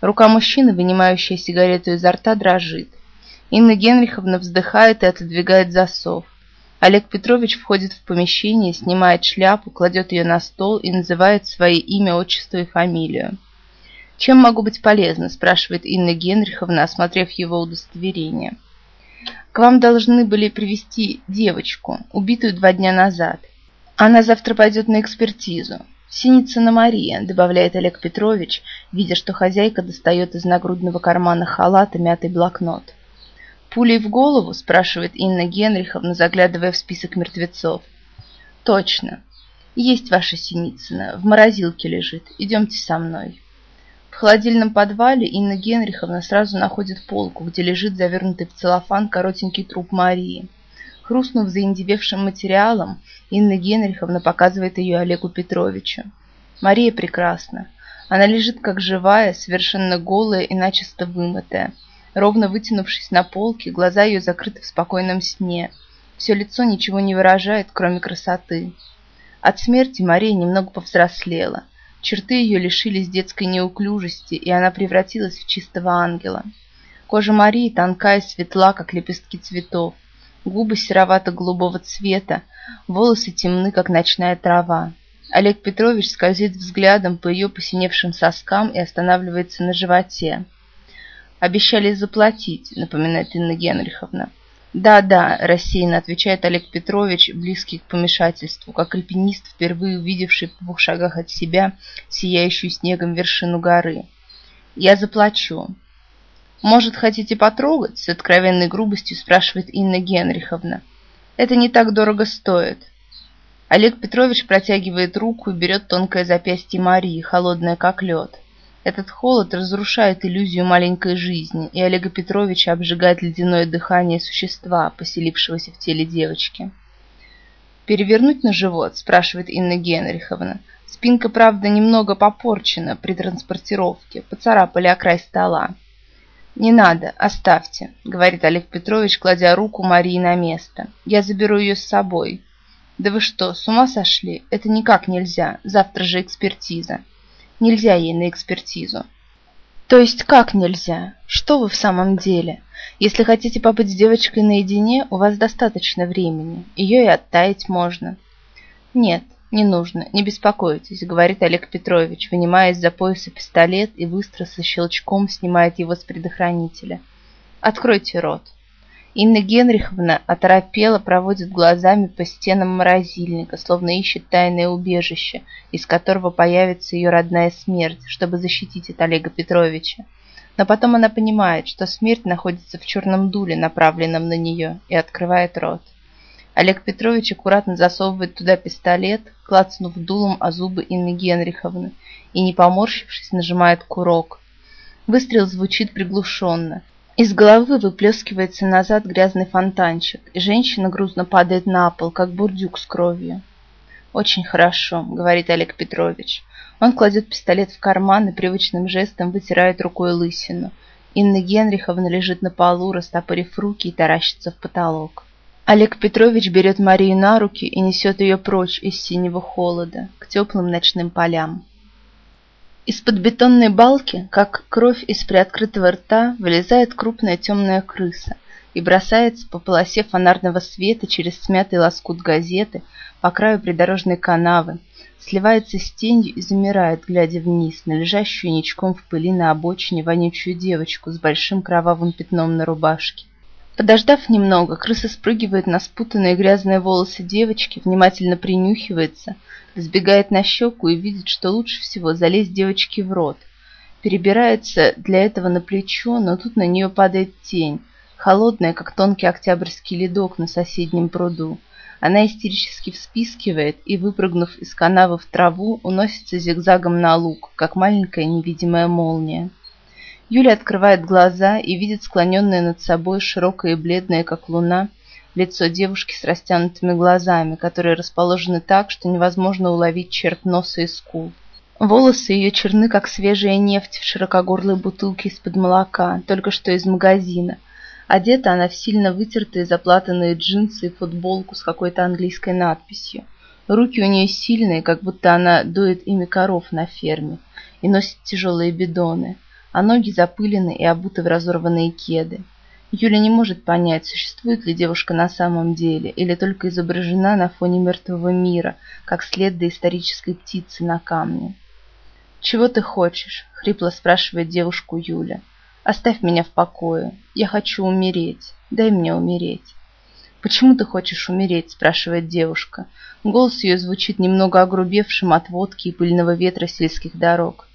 Рука мужчины, вынимающая сигарету изо рта, дрожит. Инна Генриховна вздыхает и отодвигает засов. Олег Петрович входит в помещение, снимает шляпу, кладет ее на стол и называет свое имя, отчество и фамилию. «Чем могу быть полезна?» – спрашивает Инна Генриховна, осмотрев его удостоверение. «К вам должны были привести девочку, убитую два дня назад. Она завтра пойдет на экспертизу. Синицына Мария», – добавляет Олег Петрович, видя, что хозяйка достает из нагрудного кармана халата мятый блокнот. «Пулей в голову?» – спрашивает Инна Генриховна, заглядывая в список мертвецов. «Точно. Есть ваша Синицына. В морозилке лежит. Идемте со мной». В холодильном подвале Инна Генриховна сразу находит полку, где лежит завернутый в целлофан коротенький труп Марии. Хрустнув заиндевевшим материалом, Инна Генриховна показывает ее Олегу Петровичу. Мария прекрасна. Она лежит как живая, совершенно голая и начисто вымытая. Ровно вытянувшись на полке, глаза ее закрыты в спокойном сне. Все лицо ничего не выражает, кроме красоты. От смерти Мария немного повзрослела. Черты ее лишились детской неуклюжести, и она превратилась в чистого ангела. Кожа Марии тонкая и светла, как лепестки цветов. Губы серовато-голубого цвета, волосы темны, как ночная трава. Олег Петрович скользит взглядом по ее посиневшим соскам и останавливается на животе. Обещали заплатить, напоминает Инна Генриховна. Да-да, рассеянно отвечает Олег Петрович, близкий к помешательству, как альпинист, впервые увидевший в двух шагах от себя сияющую снегом вершину горы. Я заплачу. Может, хотите потрогать? С откровенной грубостью спрашивает Инна Генриховна. Это не так дорого стоит. Олег Петрович протягивает руку и берет тонкое запястье Марии, холодное как лед. Этот холод разрушает иллюзию маленькой жизни, и Олега Петровича обжигает ледяное дыхание существа, поселившегося в теле девочки. «Перевернуть на живот?» – спрашивает Инна Генриховна. Спинка, правда, немного попорчена при транспортировке, поцарапали о край стола. «Не надо, оставьте», — говорит Олег Петрович, кладя руку Марии на место. «Я заберу ее с собой». «Да вы что, с ума сошли? Это никак нельзя. Завтра же экспертиза». Нельзя ей на экспертизу. То есть как нельзя? Что вы в самом деле? Если хотите побыть с девочкой наедине, у вас достаточно времени. Ее и оттаять можно. Нет, не нужно, не беспокойтесь, говорит Олег Петрович, вынимая из-за пояса пистолет и быстро со щелчком снимает его с предохранителя. Откройте рот. Инна Генриховна оторопела, проводит глазами по стенам морозильника, словно ищет тайное убежище, из которого появится ее родная смерть, чтобы защитить от Олега Петровича. Но потом она понимает, что смерть находится в черном дуле, направленном на нее, и открывает рот. Олег Петрович аккуратно засовывает туда пистолет, клацнув дулом о зубы Инны Генриховны, и, не поморщившись, нажимает курок. Выстрел звучит приглушенно. Из головы выплескивается назад грязный фонтанчик, и женщина грузно падает на пол, как бурдюк с кровью. «Очень хорошо», — говорит Олег Петрович. Он кладет пистолет в карман и привычным жестом вытирает рукой лысину. Инна Генриховна лежит на полу, растопырив руки и таращится в потолок. Олег Петрович берет Марию на руки и несет ее прочь из синего холода, к теплым ночным полям. Из-под бетонной балки, как кровь из приоткрытого рта, вылезает крупная темная крыса и бросается по полосе фонарного света через смятый лоскут газеты по краю придорожной канавы, сливается с тенью и замирает, глядя вниз на лежащую ничком в пыли на обочине вонючую девочку с большим кровавым пятном на рубашке. Подождав немного, крыса спрыгивает на спутанные грязные волосы девочки, внимательно принюхивается, сбегает на щеку и видит, что лучше всего залезть девочке в рот. Перебирается для этого на плечо, но тут на нее падает тень, холодная, как тонкий октябрьский ледок на соседнем пруду. Она истерически вспискивает и, выпрыгнув из канавы в траву, уносится зигзагом на луг, как маленькая невидимая молния. Юля открывает глаза и видит склоненное над собой широкое и бледное, как луна, лицо девушки с растянутыми глазами, которые расположены так, что невозможно уловить черт носа и скул. Волосы ее черны, как свежая нефть в широкогорлой бутылке из-под молока, только что из магазина. Одета она в сильно вытертые заплатанные джинсы и футболку с какой-то английской надписью. Руки у нее сильные, как будто она доит ими коров на ферме, и носит тяжелые бидоны. А ноги запылены и обуты в разорванные кеды. Юля не может понять, существует ли девушка на самом деле, или только изображена на фоне мертвого мира, как след доисторической птицы на камне. «Чего ты хочешь?» — хрипло спрашивает девушку Юля. «Оставь меня в покое. Я хочу умереть. Дай мне умереть». «Почему ты хочешь умереть?» – спрашивает девушка. Голос ее звучит немного огрубевшим от водки и пыльного ветра сельских дорог.